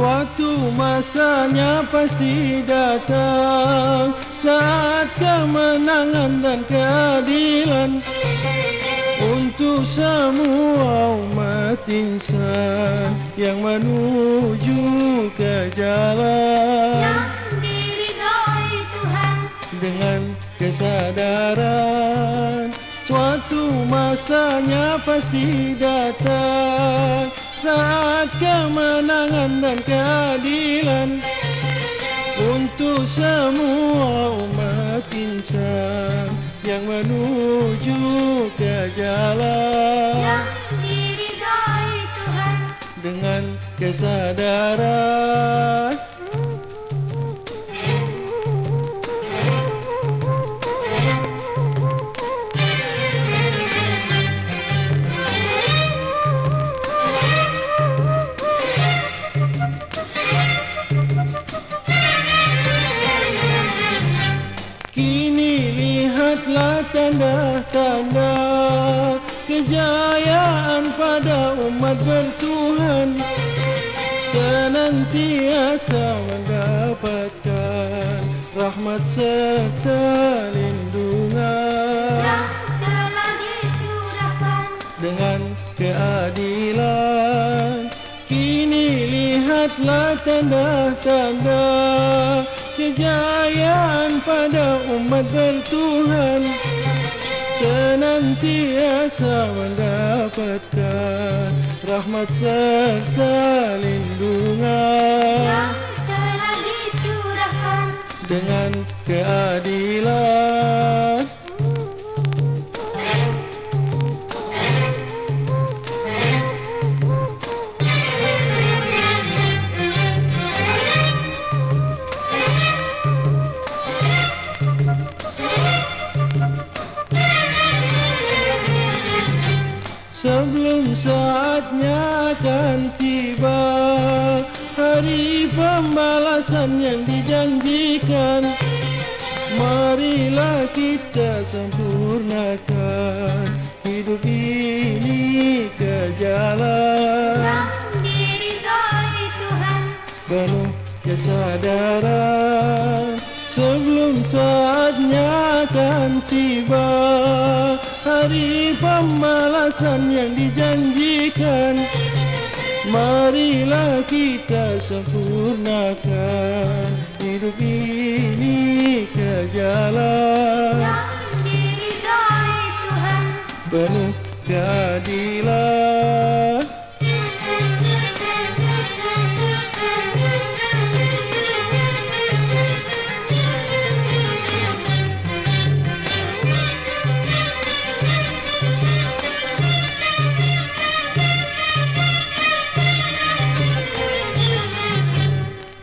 Suatu masanya pasti datang. Saat kemenangan dan keadilan Untuk semua umat insan Yang menuju ke jalan. Yang diridhoi Tuhan. Dengan kesadaran Suatu masanya pasti datang Saat kemenangan dan keadilan Untuk semua umat insan Yang menuju ke jalan tanda-tanda Kejayaan pada umat bertuhan. Senantiasa mendapatkan Rahmat serta lindungan. Yang telah dicurahkan. Dengan keadilan. Kini lihatlah tanda-tanda Kejayaan pada umat bertuhan Senantiasa mendapatkan Rahmat serta lindungan. Yang telah dicurahkan Dengan keadilan Sebelum saatnya akan tiba Hari pembalasan yang dijanjikan Marilah kita sempurnakan Hidup ini ke jalan. Yang diridhoi Tuhan. Penuh kesadaran Sebelum saatnya akan tiba Hari pembalasan yang dijanjikan Marilah kita sempurnakan Hidup ini ke jalan. Yang diridhoi Tuhan. Penuh keadilan